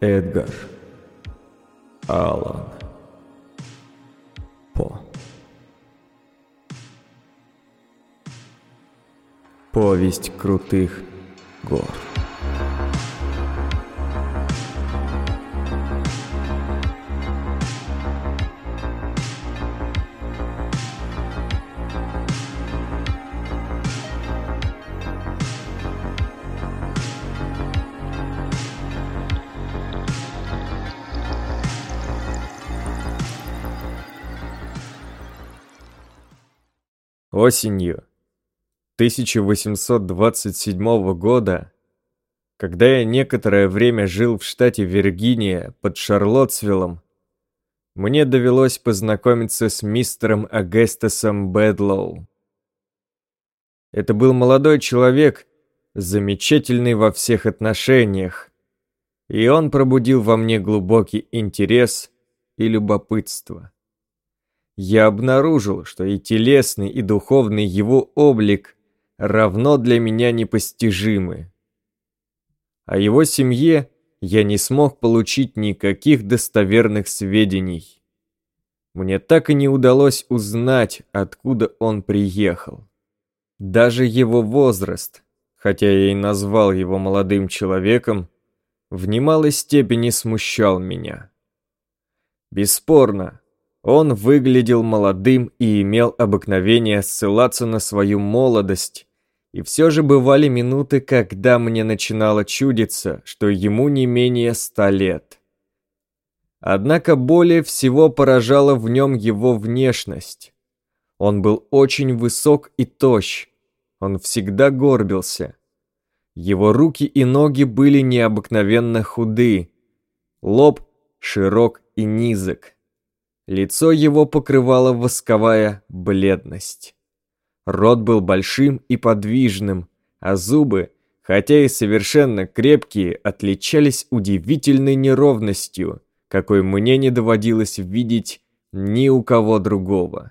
Эдгар Аллан По. Повесть крутых гор Осенью 1827 года, когда я некоторое время жил в штате Виргиния под Шарлоттсвиллом, мне довелось познакомиться с мистером Агестасом Бэдлоу. Это был молодой человек, замечательный во всех отношениях, и он пробудил во мне глубокий интерес и любопытство я обнаружил, что и телесный, и духовный его облик равно для меня непостижимы. О его семье я не смог получить никаких достоверных сведений. Мне так и не удалось узнать, откуда он приехал. Даже его возраст, хотя я и назвал его молодым человеком, в немалой степени смущал меня. Бесспорно, он выглядел молодым и имел обыкновение ссылаться на свою молодость. И все же бывали минуты, когда мне начинало чудиться, что ему не менее ста лет. Однако более всего поражала в нем его внешность. Он был очень высок и тощ. Он всегда горбился. Его руки и ноги были необыкновенно худы. Лоб широк и низок. Лицо его покрывала восковая бледность. Рот был большим и подвижным, а зубы, хотя и совершенно крепкие, отличались удивительной неровностью, какой мне не доводилось видеть ни у кого другого.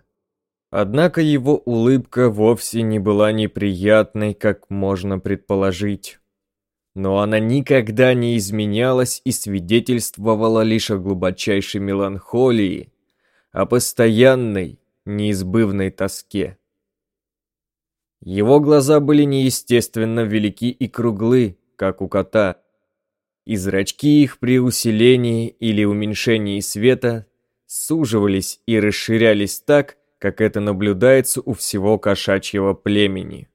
Однако его улыбка вовсе не была неприятной, как можно предположить. Но она никогда не изменялась и свидетельствовала лишь о глубочайшей меланхолии, о постоянной, неизбывной тоске. Его глаза были неестественно велики и круглы, как у кота, и зрачки их при усилении или уменьшении света суживались и расширялись так, как это наблюдается у всего кошачьего племени.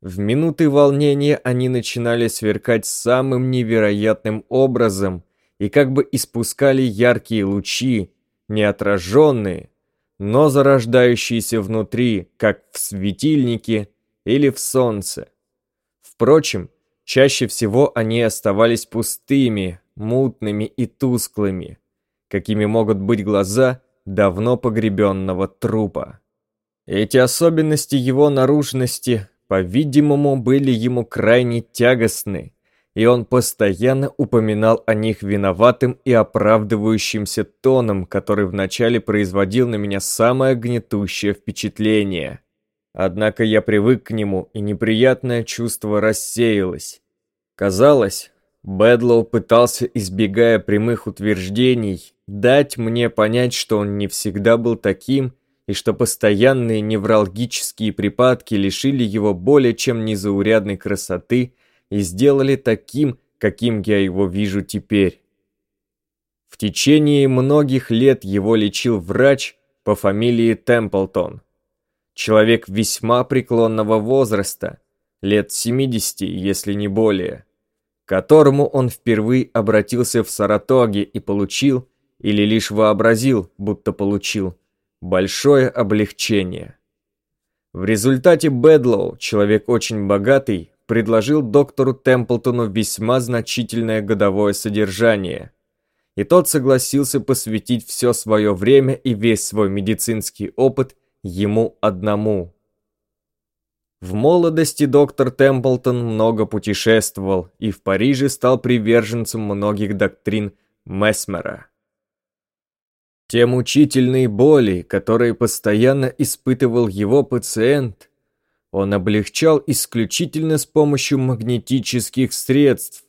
В минуты волнения они начинали сверкать самым невероятным образом и как бы испускали яркие лучи, не отраженные, но зарождающиеся внутри, как в светильнике или в солнце. Впрочем, чаще всего они оставались пустыми, мутными и тусклыми, какими могут быть глаза давно погребенного трупа. Эти особенности его наружности, по-видимому, были ему крайне тягостны, и он постоянно упоминал о них виноватым и оправдывающимся тоном, который вначале производил на меня самое гнетущее впечатление. Однако я привык к нему, и неприятное чувство рассеялось. Казалось, Бэдлоу пытался, избегая прямых утверждений, дать мне понять, что он не всегда был таким, и что постоянные невралгические припадки лишили его более чем незаурядной красоты и сделали таким, каким я его вижу теперь. В течение многих лет его лечил врач по фамилии Темплтон. Человек весьма преклонного возраста, лет 70, если не более, к которому он впервые обратился в Саратоге и получил, или лишь вообразил, будто получил, большое облегчение. В результате Бэдлоу, человек очень богатый, предложил доктору Темплтону весьма значительное годовое содержание. И тот согласился посвятить все свое время и весь свой медицинский опыт ему одному. В молодости доктор Темплтон много путешествовал и в Париже стал приверженцем многих доктрин Месмера. Те мучительные боли, которые постоянно испытывал его пациент – он облегчал исключительно с помощью магнетических средств,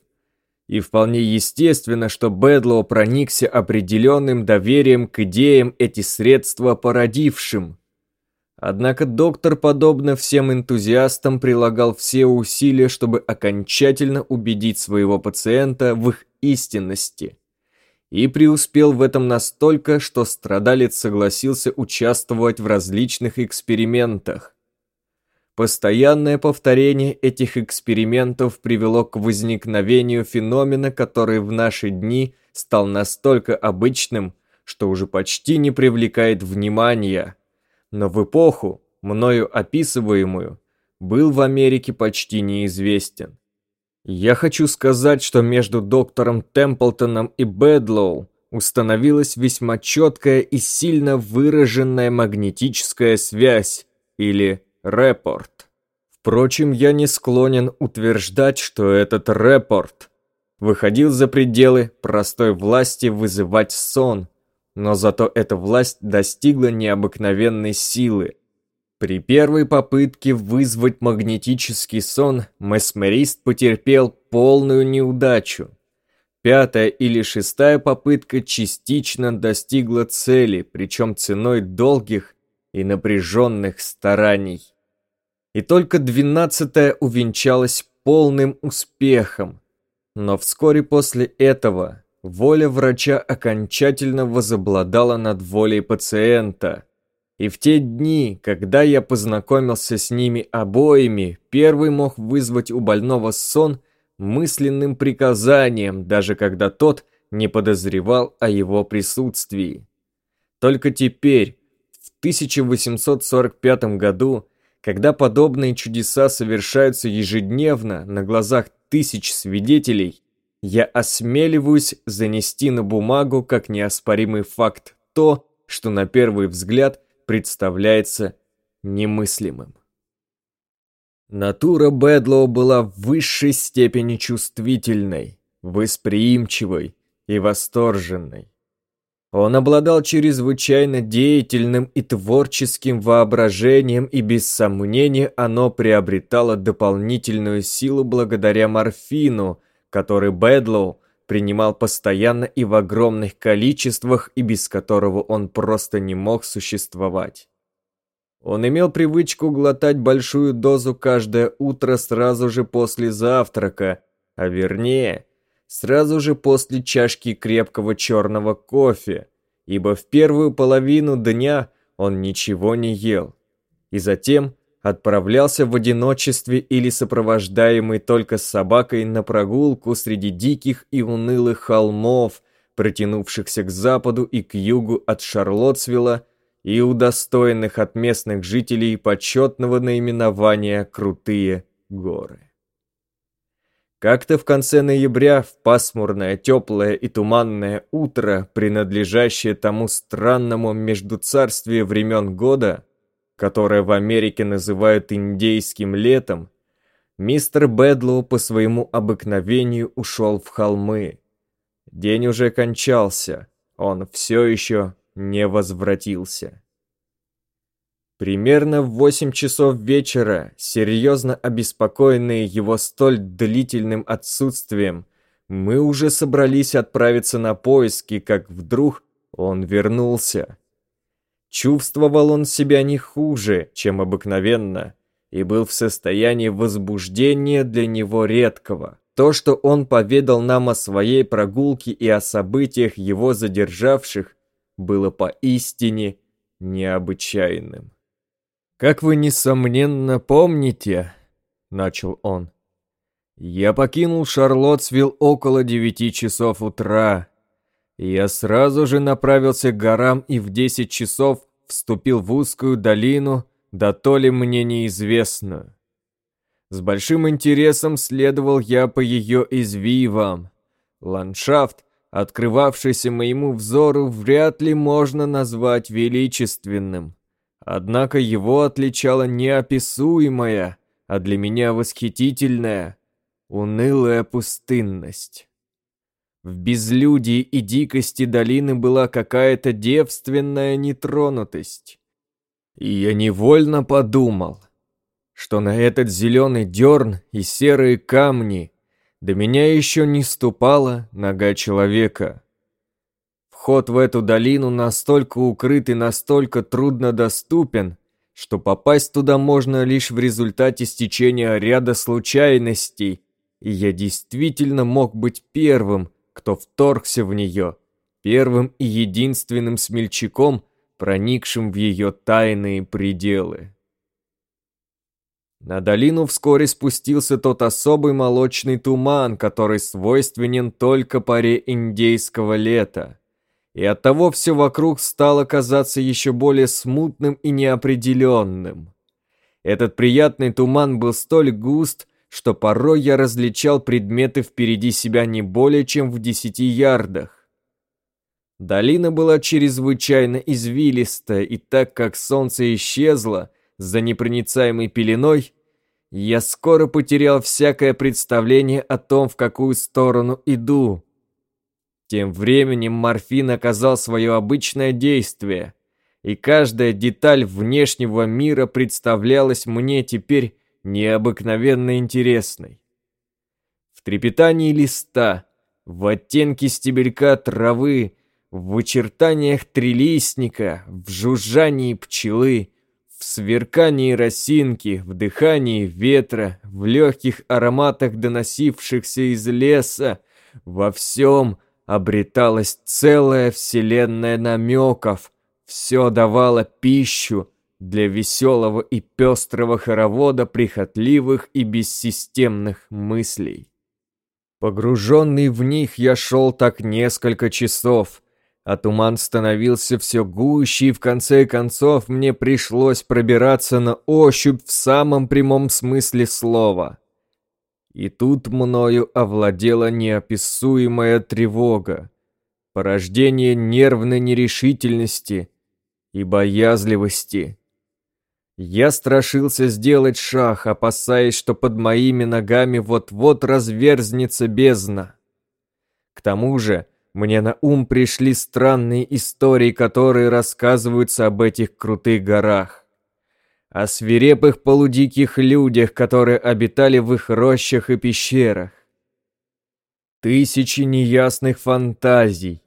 И вполне естественно, что Бэдлоу проникся определенным доверием к идеям эти средства породившим. Однако доктор, подобно всем энтузиастам, прилагал все усилия, чтобы окончательно убедить своего пациента в их истинности. И преуспел в этом настолько, что страдалец согласился участвовать в различных экспериментах. Постоянное повторение этих экспериментов привело к возникновению феномена, который в наши дни стал настолько обычным, что уже почти не привлекает внимания. Но в эпоху, мною описываемую, был в Америке почти неизвестен. Я хочу сказать, что между доктором Темплтоном и Бэдлоу установилась весьма четкая и сильно выраженная магнетическая связь, или репорт. Впрочем, я не склонен утверждать, что этот репорт выходил за пределы простой власти вызывать сон, но зато эта власть достигла необыкновенной силы. При первой попытке вызвать магнетический сон месмерист потерпел полную неудачу. Пятая или шестая попытка частично достигла цели, причем ценой долгих и напряженных стараний и только двенадцатая увенчалась полным успехом. Но вскоре после этого воля врача окончательно возобладала над волей пациента. И в те дни, когда я познакомился с ними обоими, первый мог вызвать у больного сон мысленным приказанием, даже когда тот не подозревал о его присутствии. Только теперь, в 1845 году, когда подобные чудеса совершаются ежедневно на глазах тысяч свидетелей, я осмеливаюсь занести на бумагу как неоспоримый факт то, что на первый взгляд представляется немыслимым. Натура Бэдлоу была в высшей степени чувствительной, восприимчивой и восторженной. Он обладал чрезвычайно деятельным и творческим воображением, и без сомнения оно приобретало дополнительную силу благодаря морфину, который Бэдлоу принимал постоянно и в огромных количествах, и без которого он просто не мог существовать. Он имел привычку глотать большую дозу каждое утро сразу же после завтрака, а вернее – сразу же после чашки крепкого черного кофе, ибо в первую половину дня он ничего не ел. И затем отправлялся в одиночестве или сопровождаемый только собакой на прогулку среди диких и унылых холмов, протянувшихся к западу и к югу от Шарлоттсвилла и удостоенных от местных жителей почетного наименования «Крутые горы». Как-то в конце ноября, в пасмурное, теплое и туманное утро, принадлежащее тому странному междуцарствие времен года, которое в Америке называют индейским летом, мистер Бэдлоу по своему обыкновению ушел в холмы. День уже кончался, он все еще не возвратился. Примерно в 8 часов вечера, серьезно обеспокоенные его столь длительным отсутствием, мы уже собрались отправиться на поиски, как вдруг он вернулся. Чувствовал он себя не хуже, чем обыкновенно, и был в состоянии возбуждения для него редкого. То, что он поведал нам о своей прогулке и о событиях его задержавших, было поистине необычайным. «Как вы, несомненно, помните», — начал он, «я покинул Шарлоттсвилл около девяти часов утра. Я сразу же направился к горам и в десять часов вступил в узкую долину, да то ли мне неизвестную. С большим интересом следовал я по ее извивам. Ландшафт, открывавшийся моему взору, вряд ли можно назвать величественным. Однако его отличала неописуемая, а для меня восхитительная, унылая пустынность. В безлюдии и дикости долины была какая-то девственная нетронутость. И я невольно подумал, что на этот зеленый дерн и серые камни, До меня еще не ступала нога человека. Вход в эту долину настолько укрыт и настолько труднодоступен, что попасть туда можно лишь в результате стечения ряда случайностей, и я действительно мог быть первым, кто вторгся в нее, первым и единственным смельчаком, проникшим в ее тайные пределы. На долину вскоре спустился тот особый молочный туман, который свойственен только паре индейского лета и оттого все вокруг стало казаться еще более смутным и неопределенным. Этот приятный туман был столь густ, что порой я различал предметы впереди себя не более чем в десяти ярдах. Долина была чрезвычайно извилистая, и так как солнце исчезло за непроницаемой пеленой, я скоро потерял всякое представление о том, в какую сторону иду. Тем временем морфин оказал свое обычное действие, и каждая деталь внешнего мира представлялась мне теперь необыкновенно интересной. В трепетании листа, в оттенке стебелька травы, в очертаниях трилистника, в жужжании пчелы, в сверкании росинки, в дыхании ветра, в легких ароматах, доносившихся из леса, во всем — обреталась целая вселенная намеков, все давало пищу для веселого и пестрого хоровода прихотливых и бессистемных мыслей. Погруженный в них я шел так несколько часов, а туман становился все гуще, и в конце концов мне пришлось пробираться на ощупь в самом прямом смысле слова — и тут мною овладела неописуемая тревога, порождение нервной нерешительности и боязливости. Я страшился сделать шаг, опасаясь, что под моими ногами вот-вот разверзнется бездна. К тому же, мне на ум пришли странные истории, которые рассказываются об этих крутых горах о свирепых полудиких людях, которые обитали в их рощах и пещерах. Тысячи неясных фантазий,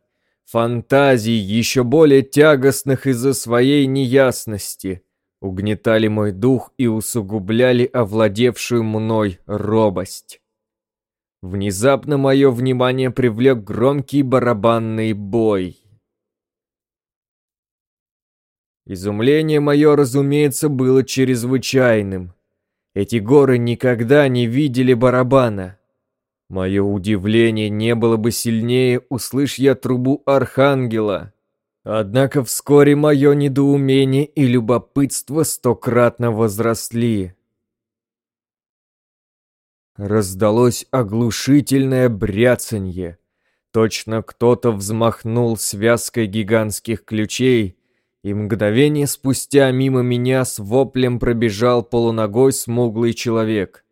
фантазий еще более тягостных из-за своей неясности, угнетали мой дух и усугубляли овладевшую мной робость. Внезапно мое внимание привлек громкий барабанный бой. Изумление мое, разумеется, было чрезвычайным. Эти горы никогда не видели барабана. Мое удивление не было бы сильнее, услышь я трубу архангела. Однако вскоре мое недоумение и любопытство стократно возросли. Раздалось оглушительное бряцанье. Точно кто-то взмахнул связкой гигантских ключей, и мгновение спустя мимо меня с воплем пробежал полуногой смуглый человек.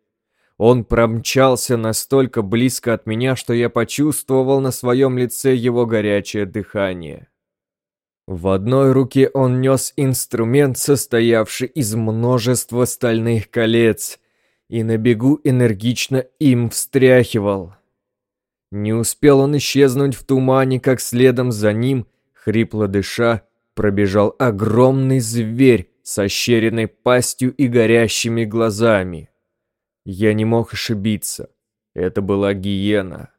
Он промчался настолько близко от меня, что я почувствовал на своем лице его горячее дыхание. В одной руке он нес инструмент, состоявший из множества стальных колец, и на бегу энергично им встряхивал. Не успел он исчезнуть в тумане, как следом за ним, хрипло дыша, пробежал огромный зверь с ощеренной пастью и горящими глазами. Я не мог ошибиться. Это была гиена.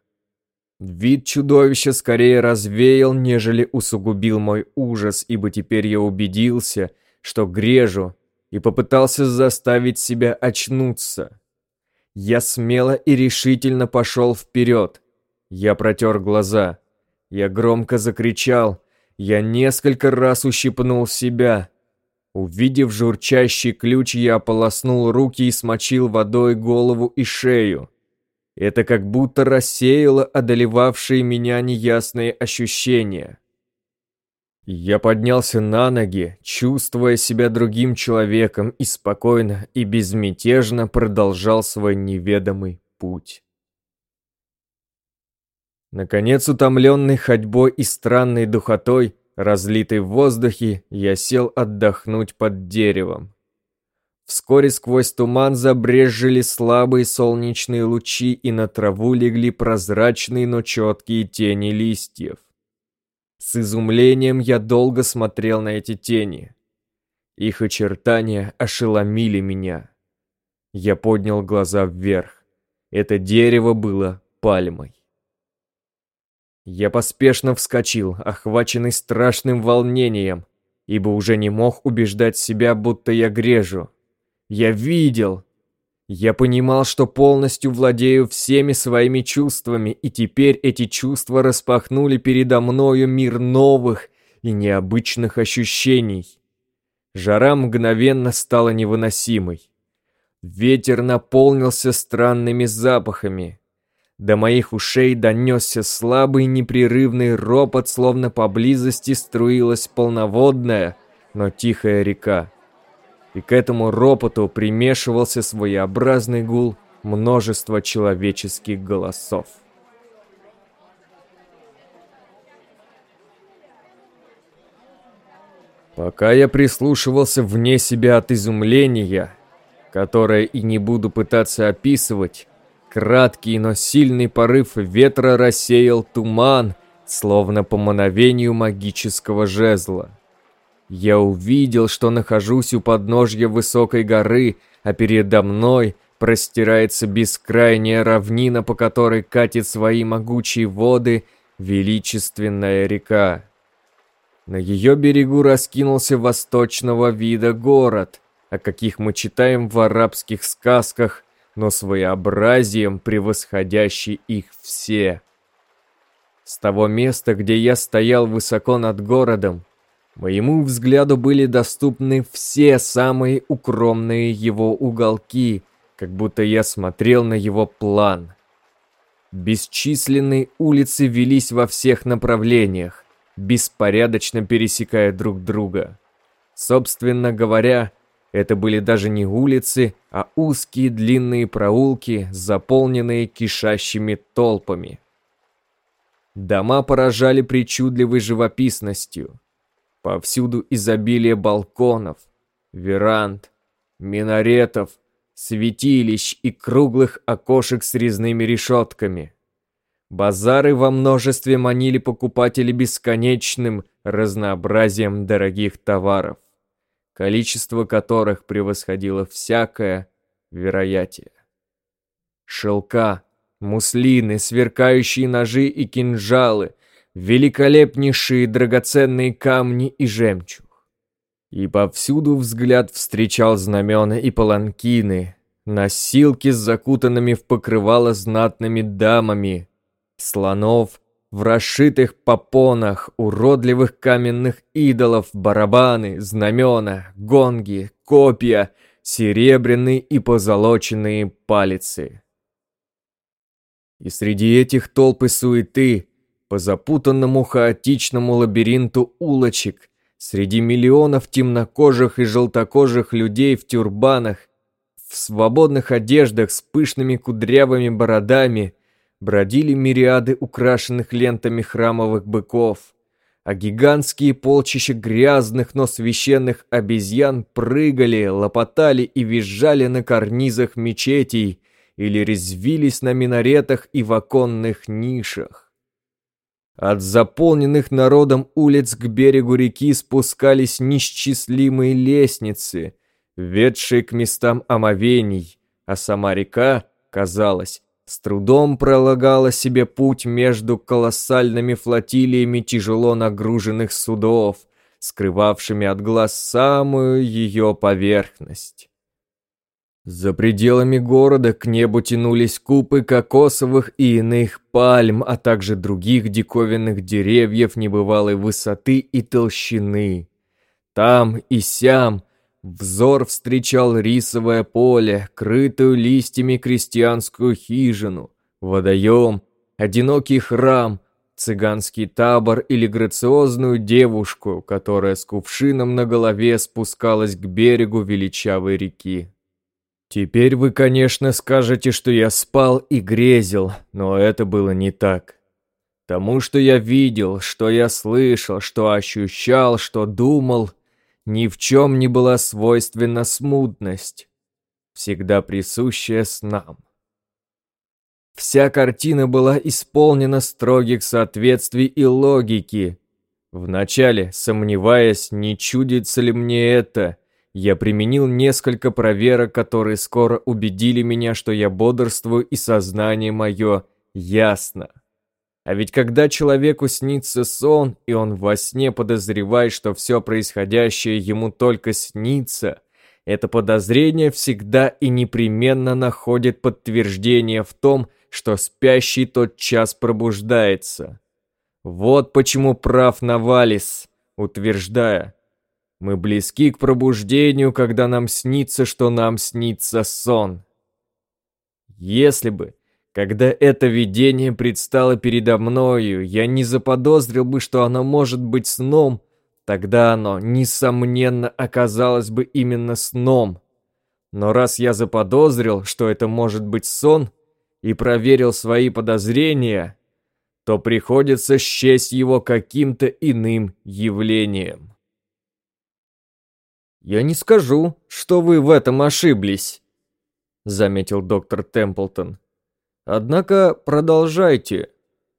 Вид чудовища скорее развеял, нежели усугубил мой ужас, ибо теперь я убедился, что грежу, и попытался заставить себя очнуться. Я смело и решительно пошел вперед. Я протер глаза. Я громко закричал, я несколько раз ущипнул себя. Увидев журчащий ключ, я ополоснул руки и смочил водой голову и шею. Это как будто рассеяло одолевавшие меня неясные ощущения. Я поднялся на ноги, чувствуя себя другим человеком и спокойно и безмятежно продолжал свой неведомый путь. Наконец, утомленный ходьбой и странной духотой, разлитой в воздухе, я сел отдохнуть под деревом. Вскоре сквозь туман забрезжили слабые солнечные лучи, и на траву легли прозрачные, но четкие тени листьев. С изумлением я долго смотрел на эти тени. Их очертания ошеломили меня. Я поднял глаза вверх. Это дерево было пальмой. Я поспешно вскочил, охваченный страшным волнением, ибо уже не мог убеждать себя, будто я грежу. Я видел. Я понимал, что полностью владею всеми своими чувствами, и теперь эти чувства распахнули передо мною мир новых и необычных ощущений. Жара мгновенно стала невыносимой. Ветер наполнился странными запахами. До моих ушей донесся слабый непрерывный ропот, словно поблизости струилась полноводная, но тихая река и к этому ропоту примешивался своеобразный гул множества человеческих голосов. Пока я прислушивался вне себя от изумления, которое и не буду пытаться описывать, краткий, но сильный порыв ветра рассеял туман, словно по мановению магического жезла. Я увидел, что нахожусь у подножья высокой горы, а передо мной простирается бескрайняя равнина, по которой катит свои могучие воды величественная река. На ее берегу раскинулся восточного вида город, о каких мы читаем в арабских сказках, но своеобразием превосходящий их все. С того места, где я стоял высоко над городом, Моему взгляду были доступны все самые укромные его уголки, как будто я смотрел на его план. Бесчисленные улицы велись во всех направлениях, беспорядочно пересекая друг друга. Собственно говоря, это были даже не улицы, а узкие длинные проулки, заполненные кишащими толпами. Дома поражали причудливой живописностью. Повсюду изобилие балконов, веранд, минаретов, святилищ и круглых окошек с резными решетками. Базары во множестве манили покупателей бесконечным разнообразием дорогих товаров, количество которых превосходило всякое вероятие. Шелка, муслины, сверкающие ножи и кинжалы, великолепнейшие драгоценные камни и жемчуг. И повсюду взгляд встречал знамена и паланкины, носилки с закутанными в покрывало знатными дамами, слонов в расшитых попонах, уродливых каменных идолов, барабаны, знамена, гонги, копья, серебряные и позолоченные палицы. И среди этих толп и суеты по запутанному хаотичному лабиринту улочек, среди миллионов темнокожих и желтокожих людей в тюрбанах, в свободных одеждах с пышными кудрявыми бородами, бродили мириады украшенных лентами храмовых быков, а гигантские полчища грязных, но священных обезьян прыгали, лопотали и визжали на карнизах мечетей или резвились на минаретах и в оконных нишах. От заполненных народом улиц к берегу реки спускались несчислимые лестницы, ведшие к местам омовений, а сама река, казалось, с трудом пролагала себе путь между колоссальными флотилиями тяжело нагруженных судов, скрывавшими от глаз самую ее поверхность. За пределами города к небу тянулись купы кокосовых и иных пальм, а также других диковинных деревьев небывалой высоты и толщины. Там и сям взор встречал рисовое поле, крытую листьями крестьянскую хижину, водоем, одинокий храм, цыганский табор или грациозную девушку, которая с кувшином на голове спускалась к берегу величавой реки. Теперь вы, конечно, скажете, что я спал и грезил, но это было не так. Тому, что я видел, что я слышал, что ощущал, что думал, ни в чем не была свойственна смутность, всегда присущая снам. Вся картина была исполнена строгих соответствий и логики. Вначале, сомневаясь, не чудится ли мне это, я применил несколько проверок, которые скоро убедили меня, что я бодрствую и сознание мое ясно. А ведь когда человеку снится сон, и он во сне подозревает, что все происходящее ему только снится, это подозрение всегда и непременно находит подтверждение в том, что спящий тот час пробуждается. Вот почему прав Навалис, утверждая, мы близки к пробуждению, когда нам снится, что нам снится сон. Если бы, когда это видение предстало передо мною, я не заподозрил бы, что оно может быть сном, тогда оно, несомненно, оказалось бы именно сном. Но раз я заподозрил, что это может быть сон, и проверил свои подозрения, то приходится счесть его каким-то иным явлением. «Я не скажу, что вы в этом ошиблись», — заметил доктор Темплтон. «Однако продолжайте.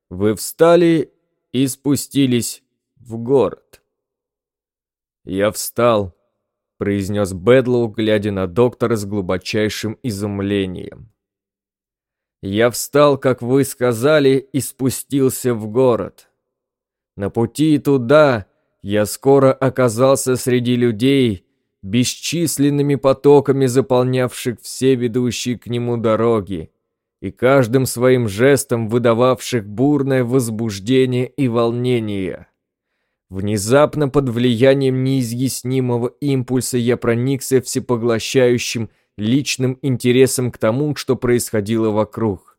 Вы встали и спустились в город». «Я встал», — произнес Бэдлоу, глядя на доктора с глубочайшим изумлением. «Я встал, как вы сказали, и спустился в город. На пути туда я скоро оказался среди людей, бесчисленными потоками заполнявших все ведущие к нему дороги, и каждым своим жестом выдававших бурное возбуждение и волнение. Внезапно под влиянием неизъяснимого импульса я проникся всепоглощающим личным интересом к тому, что происходило вокруг.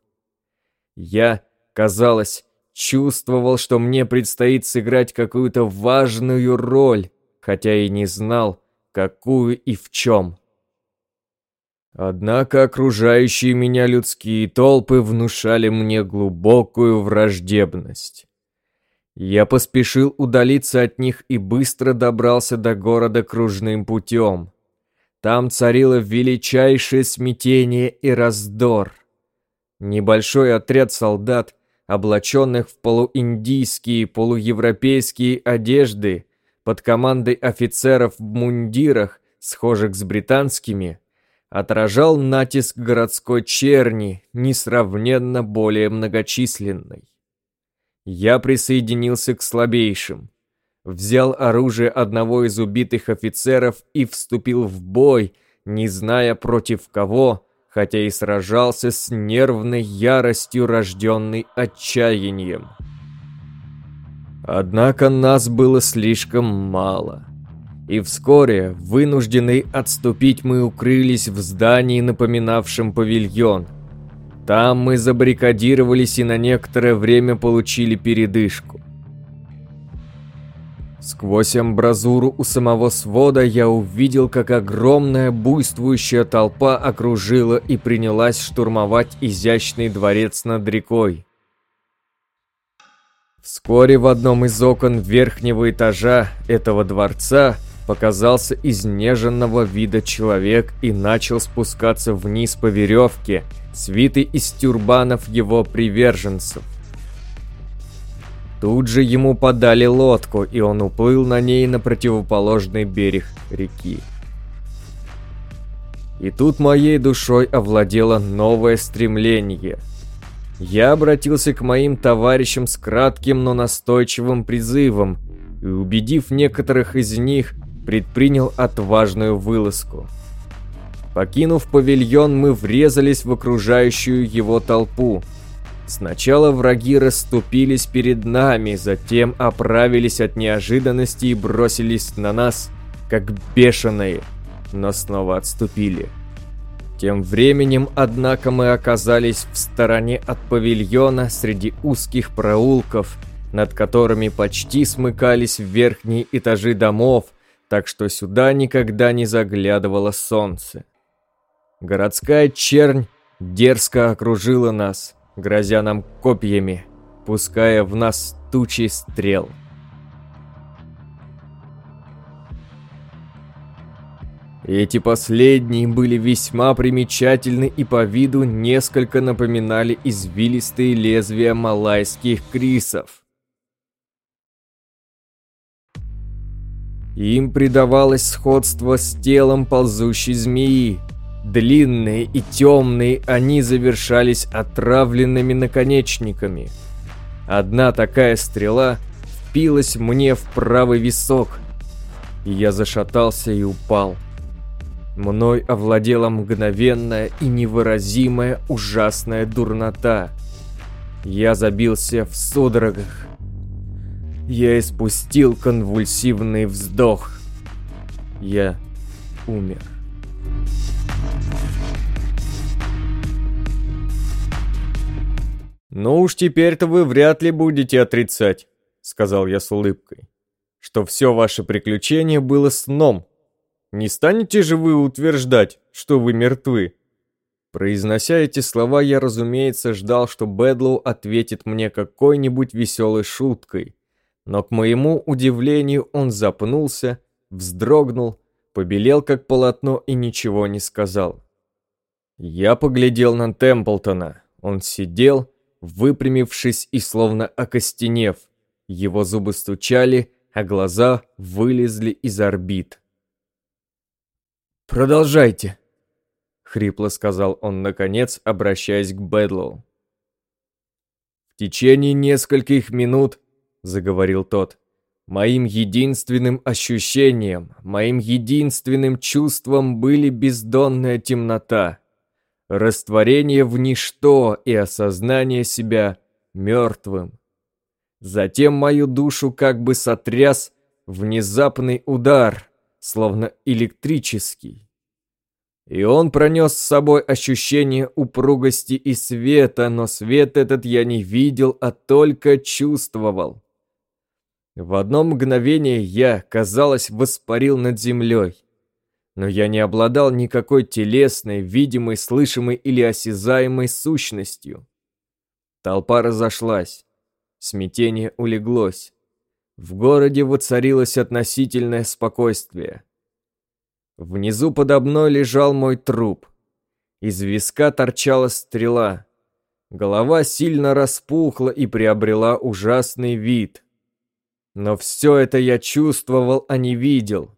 Я, казалось, чувствовал, что мне предстоит сыграть какую-то важную роль, хотя и не знал, какую и в чем. Однако окружающие меня людские толпы внушали мне глубокую враждебность. Я поспешил удалиться от них и быстро добрался до города кружным путем. Там царило величайшее смятение и раздор. Небольшой отряд солдат, облаченных в полуиндийские, полуевропейские одежды, под командой офицеров в мундирах, схожих с британскими, отражал натиск городской черни, несравненно более многочисленной. Я присоединился к слабейшим, взял оружие одного из убитых офицеров и вступил в бой, не зная против кого, хотя и сражался с нервной яростью, рожденной отчаянием. Однако нас было слишком мало. И вскоре, вынужденные отступить, мы укрылись в здании, напоминавшем павильон. Там мы забаррикадировались и на некоторое время получили передышку. Сквозь амбразуру у самого свода я увидел, как огромная буйствующая толпа окружила и принялась штурмовать изящный дворец над рекой. Вскоре в одном из окон верхнего этажа этого дворца показался изнеженного вида человек и начал спускаться вниз по веревке, свитый из тюрбанов его приверженцев. Тут же ему подали лодку, и он уплыл на ней на противоположный берег реки. И тут моей душой овладело новое стремление – я обратился к моим товарищам с кратким, но настойчивым призывом и, убедив некоторых из них, предпринял отважную вылазку. Покинув павильон, мы врезались в окружающую его толпу. Сначала враги расступились перед нами, затем оправились от неожиданности и бросились на нас, как бешеные, но снова отступили. Тем временем, однако, мы оказались в стороне от павильона среди узких проулков, над которыми почти смыкались верхние этажи домов, так что сюда никогда не заглядывало солнце. Городская чернь дерзко окружила нас, грозя нам копьями, пуская в нас тучи стрел. Эти последние были весьма примечательны и по виду несколько напоминали извилистые лезвия малайских крисов. Им придавалось сходство с телом ползущей змеи. Длинные и темные они завершались отравленными наконечниками. Одна такая стрела впилась мне в правый висок, и я зашатался и упал. Мной овладела мгновенная и невыразимая ужасная дурнота. Я забился в судорогах. Я испустил конвульсивный вздох. Я умер. «Ну уж теперь-то вы вряд ли будете отрицать», — сказал я с улыбкой, «что все ваше приключение было сном, не станете же вы утверждать, что вы мертвы?» Произнося эти слова, я, разумеется, ждал, что Бэдлоу ответит мне какой-нибудь веселой шуткой. Но, к моему удивлению, он запнулся, вздрогнул, побелел как полотно и ничего не сказал. Я поглядел на Темплтона. Он сидел, выпрямившись и словно окостенев. Его зубы стучали, а глаза вылезли из орбит. «Продолжайте», — хрипло сказал он наконец, обращаясь к Бэдлоу. «В течение нескольких минут», — заговорил тот, — «моим единственным ощущением, моим единственным чувством были бездонная темнота, растворение в ничто и осознание себя мертвым. Затем мою душу как бы сотряс внезапный удар — словно электрический. И он пронес с собой ощущение упругости и света, но свет этот я не видел, а только чувствовал. В одно мгновение я, казалось, воспарил над землей. Но я не обладал никакой телесной, видимой, слышимой или осязаемой сущностью. Толпа разошлась. Смятение улеглось. В городе воцарилось относительное спокойствие. Внизу подо мной лежал мой труп. Из виска торчала стрела. Голова сильно распухла и приобрела ужасный вид. Но все это я чувствовал, а не видел.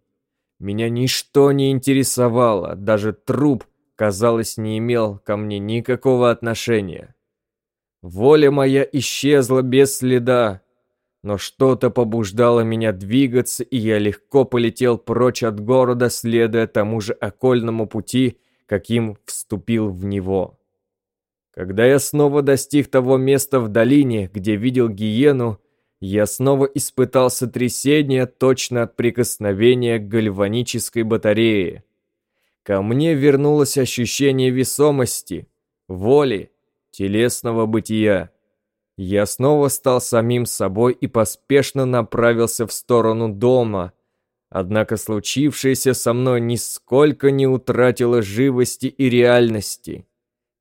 Меня ничто не интересовало, даже труп, казалось, не имел ко мне никакого отношения. Воля моя исчезла без следа, но что-то побуждало меня двигаться, и я легко полетел прочь от города, следуя тому же окольному пути, каким вступил в него. Когда я снова достиг того места в долине, где видел гиену, я снова испытал сотрясение точно от прикосновения к гальванической батарее. Ко мне вернулось ощущение весомости, воли, телесного бытия. Я снова стал самим собой и поспешно направился в сторону дома. Однако случившееся со мной нисколько не утратило живости и реальности.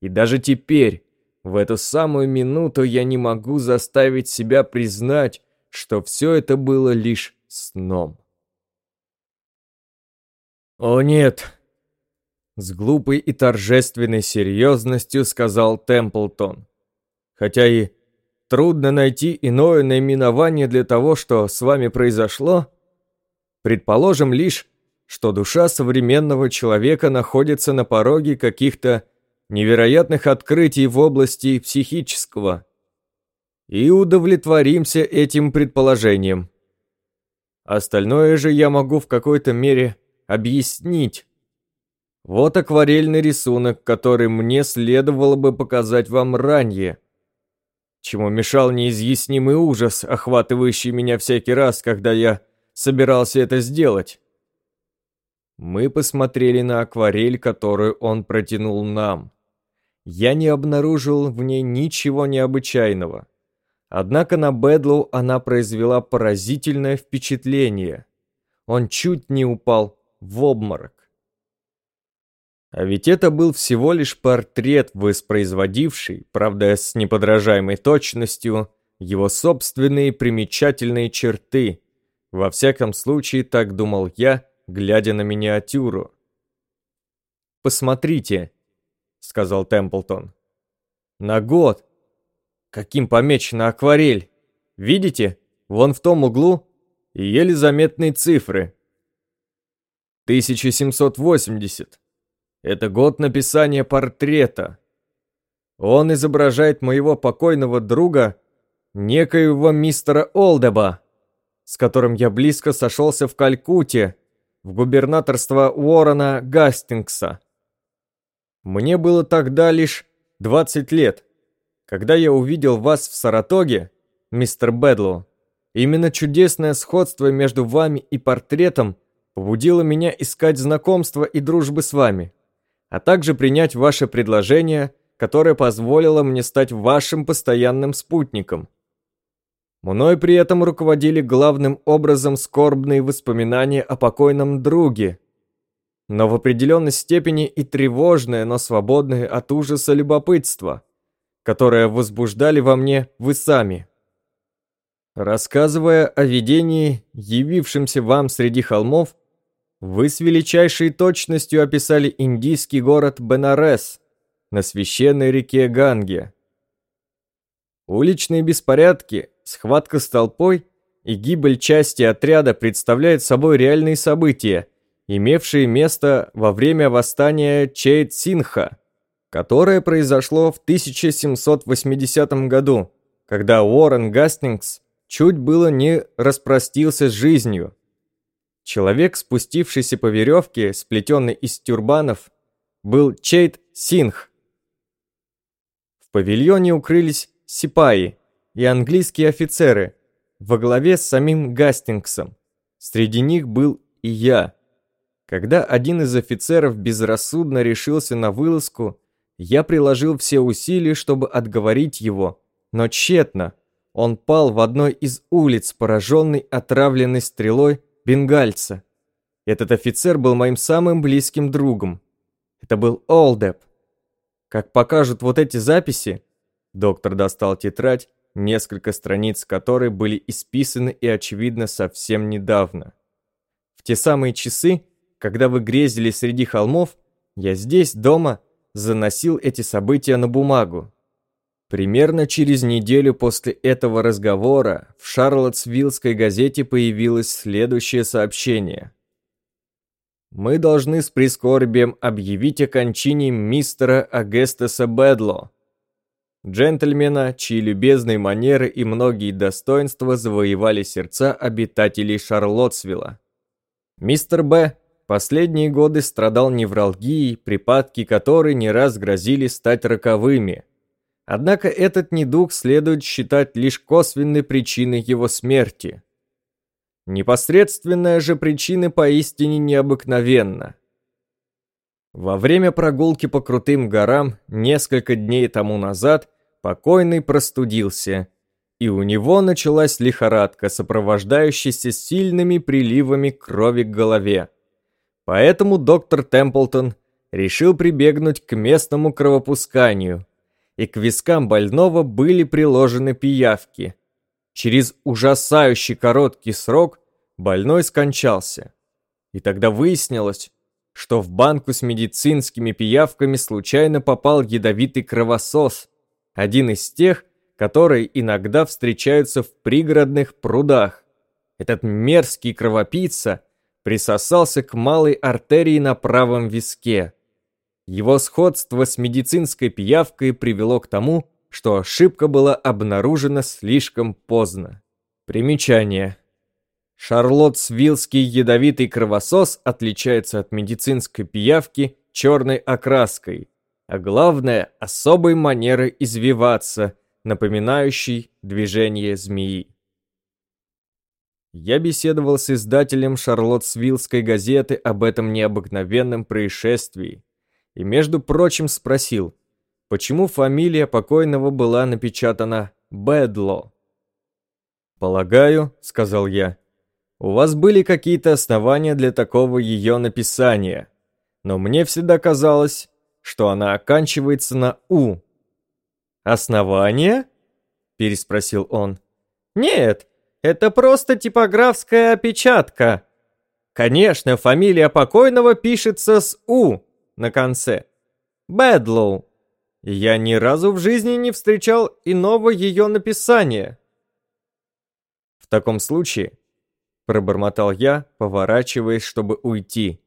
И даже теперь, в эту самую минуту, я не могу заставить себя признать, что все это было лишь сном. «О нет!» С глупой и торжественной серьезностью сказал Темплтон. Хотя и Трудно найти иное наименование для того, что с вами произошло. Предположим лишь, что душа современного человека находится на пороге каких-то невероятных открытий в области психического. И удовлетворимся этим предположением. Остальное же я могу в какой-то мере объяснить. Вот акварельный рисунок, который мне следовало бы показать вам ранее чему мешал неизъяснимый ужас, охватывающий меня всякий раз, когда я собирался это сделать. Мы посмотрели на акварель, которую он протянул нам. Я не обнаружил в ней ничего необычайного. Однако на Бэдлоу она произвела поразительное впечатление. Он чуть не упал в обморок. А ведь это был всего лишь портрет, воспроизводивший, правда с неподражаемой точностью, его собственные примечательные черты. Во всяком случае, так думал я, глядя на миниатюру. посмотрите», — сказал Темплтон. «На год. Каким помечена акварель. Видите? Вон в том углу еле заметные цифры. 1780. Это год написания портрета. Он изображает моего покойного друга, некоего мистера Олдеба, с которым я близко сошелся в Калькутте, в губернаторство Уоррена Гастингса. Мне было тогда лишь 20 лет. Когда я увидел вас в Саратоге, мистер Бэдлоу, именно чудесное сходство между вами и портретом побудило меня искать знакомства и дружбы с вами, а также принять ваше предложение, которое позволило мне стать вашим постоянным спутником. Мной при этом руководили главным образом скорбные воспоминания о покойном друге, но в определенной степени и тревожное, но свободное от ужаса любопытство, которое возбуждали во мне вы сами. Рассказывая о видении, явившемся вам среди холмов, вы с величайшей точностью описали индийский город Бенарес на священной реке Ганге. Уличные беспорядки, схватка с толпой и гибель части отряда представляют собой реальные события, имевшие место во время восстания Чейт-Синха, которое произошло в 1780 году, когда Уоррен Гастингс чуть было не распростился с жизнью. Человек, спустившийся по веревке, сплетенной из тюрбанов, был Чейт Синх. В павильоне укрылись сипаи и английские офицеры во главе с самим Гастингсом. Среди них был и я. Когда один из офицеров безрассудно решился на вылазку, я приложил все усилия, чтобы отговорить его, но тщетно. Он пал в одной из улиц, пораженный отравленной стрелой бенгальца. Этот офицер был моим самым близким другом. Это был Олдеп. Как покажут вот эти записи, Доктор достал тетрадь, несколько страниц которой были исписаны и, очевидно, совсем недавно. В те самые часы, когда вы грезили среди холмов, я здесь, дома, заносил эти события на бумагу. Примерно через неделю после этого разговора в Шарлоттсвиллской газете появилось следующее сообщение. «Мы должны с прискорбием объявить о кончине мистера Агестеса Бэдло, Джентльмена, чьи любезные манеры и многие достоинства завоевали сердца обитателей Шарлоттсвилла. Мистер Б. последние годы страдал невралгией, припадки которой не раз грозили стать роковыми. Однако этот недуг следует считать лишь косвенной причиной его смерти. Непосредственная же причина поистине необыкновенна. Во время прогулки по крутым горам несколько дней тому назад покойный простудился, и у него началась лихорадка, сопровождающаяся сильными приливами крови к голове. Поэтому доктор Темплтон решил прибегнуть к местному кровопусканию, и к вискам больного были приложены пиявки. Через ужасающий короткий срок больной скончался. И тогда выяснилось, что в банку с медицинскими пиявками случайно попал ядовитый кровосос, один из тех, которые иногда встречаются в пригородных прудах. Этот мерзкий кровопийца присосался к малой артерии на правом виске. Его сходство с медицинской пиявкой привело к тому, что ошибка была обнаружена слишком поздно. Примечание. Шарлоттсвиллский ядовитый кровосос отличается от медицинской пиявки черной окраской, а главное – особой манерой извиваться, напоминающей движение змеи. Я беседовал с издателем Шарлоттсвиллской газеты об этом необыкновенном происшествии и, между прочим, спросил, почему фамилия покойного была напечатана Бэдло. «Полагаю», — сказал я, у вас были какие-то основания для такого ее написания, но мне всегда казалось, что она оканчивается на «у». «Основания?» – переспросил он. «Нет, это просто типографская опечатка. Конечно, фамилия покойного пишется с «у», на конце. Бэдлоу. Я ни разу в жизни не встречал иного ее написания. В таком случае, пробормотал я, поворачиваясь, чтобы уйти.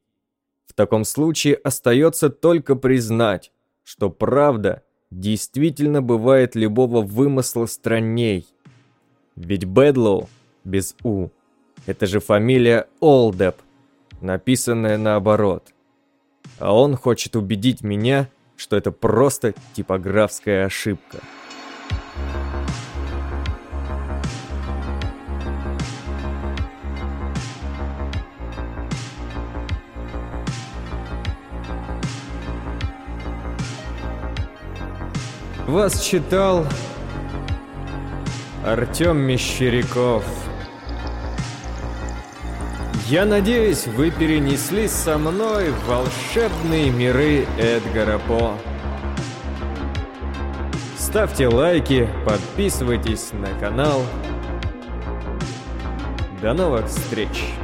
В таком случае остается только признать, что правда действительно бывает любого вымысла странней. Ведь Бэдлоу без «у» — это же фамилия Олдеп, написанная наоборот. А он хочет убедить меня, что это просто типографская ошибка. Вас читал Артем Мещеряков. Я надеюсь, вы перенеслись со мной в волшебные миры Эдгара По. Ставьте лайки, подписывайтесь на канал. До новых встреч!